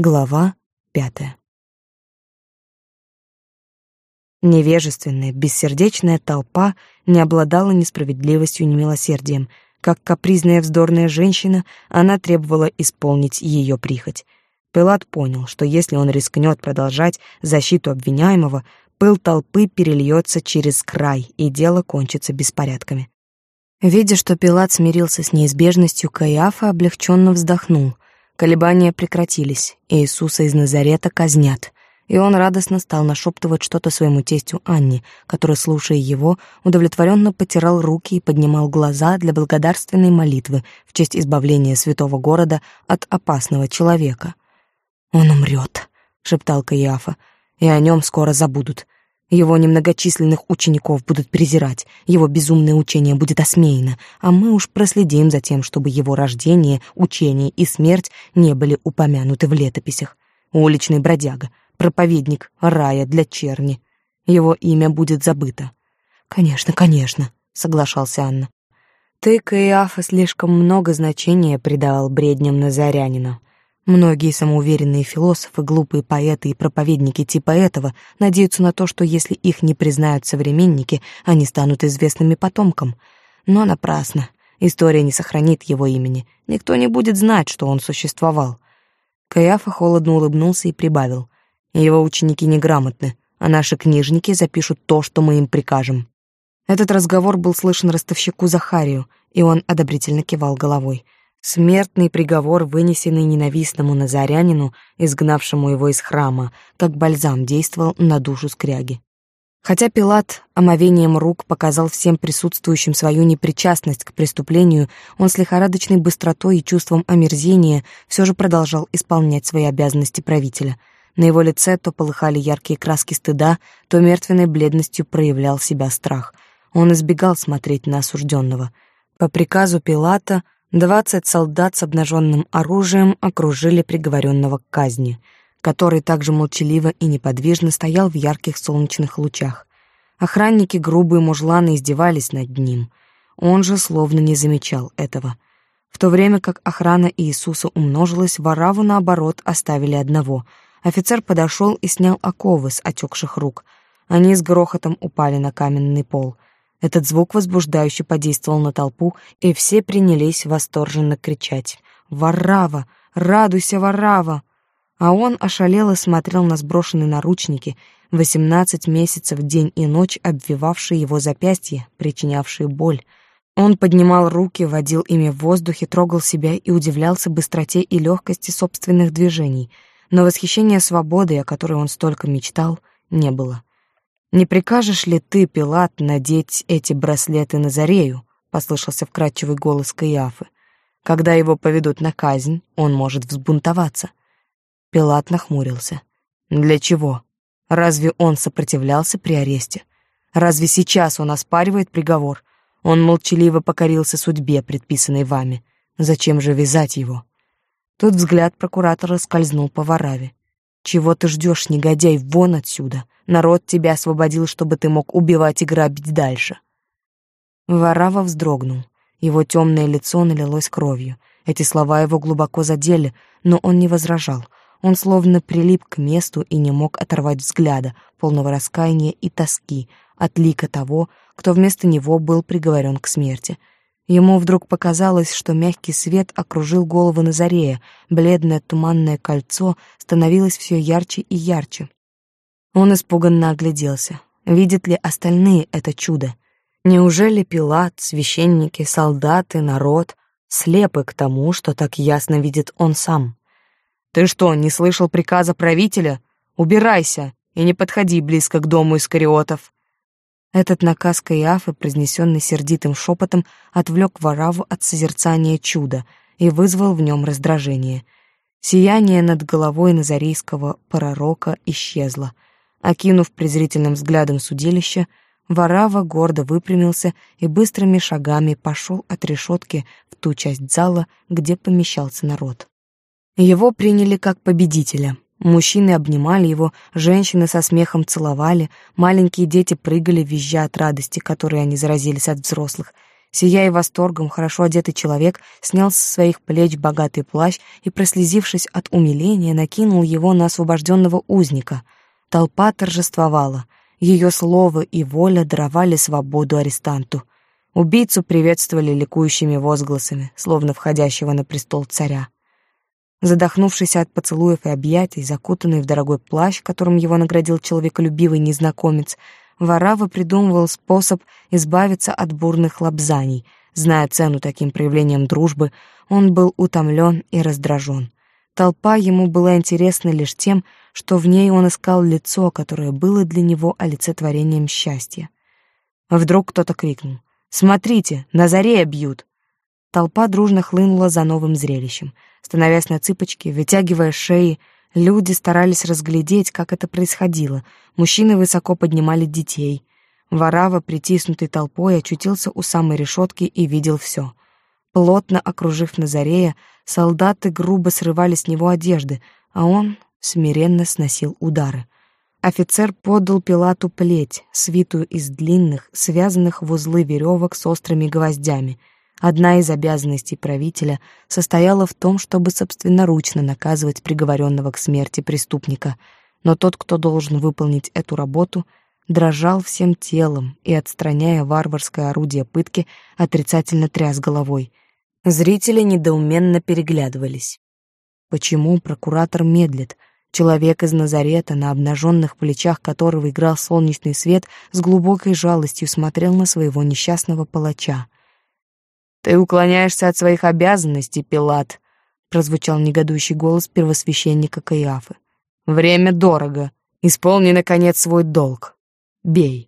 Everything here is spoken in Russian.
Глава пятая. Невежественная, бессердечная толпа не обладала ни справедливостью, ни милосердием. Как капризная вздорная женщина, она требовала исполнить ее прихоть. Пилат понял, что если он рискнет продолжать защиту обвиняемого, пыл толпы перельется через край, и дело кончится беспорядками. Видя, что Пилат смирился с неизбежностью, Каиафа облегченно вздохнул. Колебания прекратились, и Иисуса из Назарета казнят. И он радостно стал нашептывать что-то своему тестю Анне, который, слушая его, удовлетворенно потирал руки и поднимал глаза для благодарственной молитвы в честь избавления святого города от опасного человека. «Он умрет», — шептал Каиафа, — «и о нем скоро забудут. Его немногочисленных учеников будут презирать, его безумное учение будет осмеяно, а мы уж проследим за тем, чтобы его рождение, учение и смерть не были упомянуты в летописях. Уличный бродяга, проповедник рая для черни. Его имя будет забыто. «Конечно, конечно», — соглашался Анна. «Ты, Каиафа, слишком много значения придавал бредням Назарянина. Многие самоуверенные философы, глупые поэты и проповедники типа этого надеются на то, что если их не признают современники, они станут известными потомкам. Но напрасно. История не сохранит его имени. Никто не будет знать, что он существовал. Каяфа холодно улыбнулся и прибавил. Его ученики неграмотны, а наши книжники запишут то, что мы им прикажем. Этот разговор был слышен ростовщику Захарию, и он одобрительно кивал головой. Смертный приговор, вынесенный ненавистному назарянину, изгнавшему его из храма, как бальзам действовал на душу скряги. Хотя Пилат омовением рук показал всем присутствующим свою непричастность к преступлению, он с лихорадочной быстротой и чувством омерзения все же продолжал исполнять свои обязанности правителя. На его лице то полыхали яркие краски стыда, то мертвенной бледностью проявлял себя страх. Он избегал смотреть на осужденного. По приказу Пилата — Двадцать солдат с обнаженным оружием окружили приговоренного к казни, который также молчаливо и неподвижно стоял в ярких солнечных лучах. Охранники грубые мужланы издевались над ним. Он же словно не замечал этого. В то время как охрана Иисуса умножилась, вораву, наоборот, оставили одного. Офицер подошел и снял оковы с отекших рук. Они с грохотом упали на каменный пол — этот звук возбуждающе подействовал на толпу, и все принялись восторженно кричать «Варрава! Радуйся, Варрава!» А он ошалело смотрел на сброшенные наручники, восемнадцать месяцев день и ночь обвивавшие его запястья, причинявшие боль. Он поднимал руки, водил ими в воздухе, трогал себя и удивлялся быстроте и легкости собственных движений, но восхищения свободой, о которой он столько мечтал, не было. «Не прикажешь ли ты, Пилат, надеть эти браслеты на Зарею?» — послышался вкрадчивый голос Каиафы. «Когда его поведут на казнь, он может взбунтоваться». Пилат нахмурился. «Для чего? Разве он сопротивлялся при аресте? Разве сейчас он оспаривает приговор? Он молчаливо покорился судьбе, предписанной вами. Зачем же вязать его?» Тут взгляд прокуратора скользнул по Вараве. «Чего ты ждешь, негодяй, вон отсюда!» Народ тебя освободил, чтобы ты мог убивать и грабить дальше. Варава вздрогнул. Его темное лицо налилось кровью. Эти слова его глубоко задели, но он не возражал. Он словно прилип к месту и не мог оторвать взгляда, полного раскаяния и тоски, от лика того, кто вместо него был приговорен к смерти. Ему вдруг показалось, что мягкий свет окружил голову Назарея, бледное туманное кольцо становилось все ярче и ярче. Он испуганно огляделся. Видят ли остальные это чудо? Неужели Пилат, священники, солдаты, народ слепы к тому, что так ясно видит он сам? «Ты что, не слышал приказа правителя? Убирайся и не подходи близко к дому Искариотов!» Этот наказ Каиафы, произнесенный сердитым шепотом, отвлек Вараву от созерцания чуда и вызвал в нем раздражение. Сияние над головой назарейского пророка исчезло — Окинув презрительным взглядом судилище, Варава гордо выпрямился и быстрыми шагами пошел от решетки в ту часть зала, где помещался народ. Его приняли как победителя. Мужчины обнимали его, женщины со смехом целовали, маленькие дети прыгали, визжа от радости, которой они заразились от взрослых. Сияя восторгом, хорошо одетый человек снял со своих плеч богатый плащ и, прослезившись от умиления, накинул его на освобожденного узника. Толпа торжествовала. Ее слово и воля даровали свободу арестанту. Убийцу приветствовали ликующими возгласами, словно входящего на престол царя. Задохнувшись от поцелуев и объятий, закутанный в дорогой плащ, которым его наградил человеколюбивый незнакомец, Варава придумывал способ избавиться от бурных лапзаний. Зная цену таким проявлениям дружбы, он был утомлен и раздражен. Толпа ему была интересна лишь тем, что в ней он искал лицо, которое было для него олицетворением счастья. Вдруг кто-то крикнул «Смотрите, на заре бьют!» Толпа дружно хлынула за новым зрелищем. Становясь на цыпочки, вытягивая шеи, люди старались разглядеть, как это происходило. Мужчины высоко поднимали детей. Варава, притиснутый толпой, очутился у самой решетки и видел все. Плотно окружив Назарея, солдаты грубо срывали с него одежды, а он смиренно сносил удары. Офицер подал Пилату плеть, свитую из длинных, связанных в узлы веревок с острыми гвоздями — Одна из обязанностей правителя состояла в том, чтобы собственноручно наказывать приговоренного к смерти преступника, но тот, кто должен выполнить эту работу, дрожал всем телом и, отстраняя варварское орудие пытки, отрицательно тряс головой. Зрители недоуменно переглядывались. Почему прокуратор медлит? Человек из Назарета, на обнаженных плечах которого играл солнечный свет, с глубокой жалостью смотрел на своего несчастного палача — «Ты уклоняешься от своих обязанностей, Пилат», — прозвучал негодующий голос первосвященника Каиафы. «Время дорого. Исполни, наконец, свой долг. Бей».